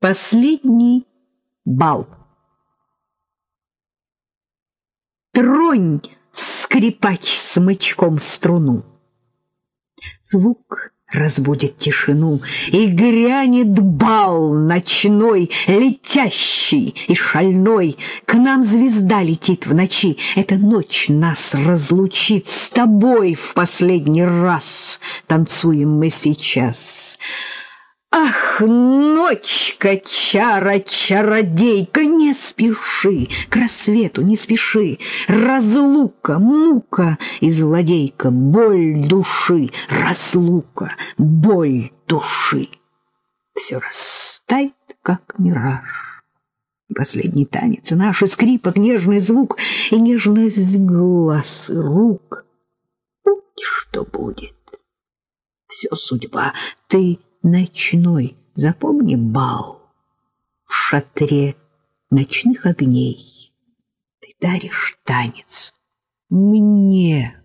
Последний бал. Тронь, скрипач смычком струну. Звук разбудит тишину, и грянет бал ночной, летящий и шальной. К нам звезда летит в ночи, эта ночь нас разлучит с тобой в последний раз. Танцуем мы сейчас. Ах, ночка, чара, чародейка, не спеши, к рассвету не спеши. Разлука, мука и злодейка, боль души, разлука, боль души. Все растает, как мираж. Последний танец и скрипок, нежный звук, и нежность глаз и рук. Будь что будет, все судьба, ты ночной, запомни бал в шатре ночных огней. Ты даришь танец мне.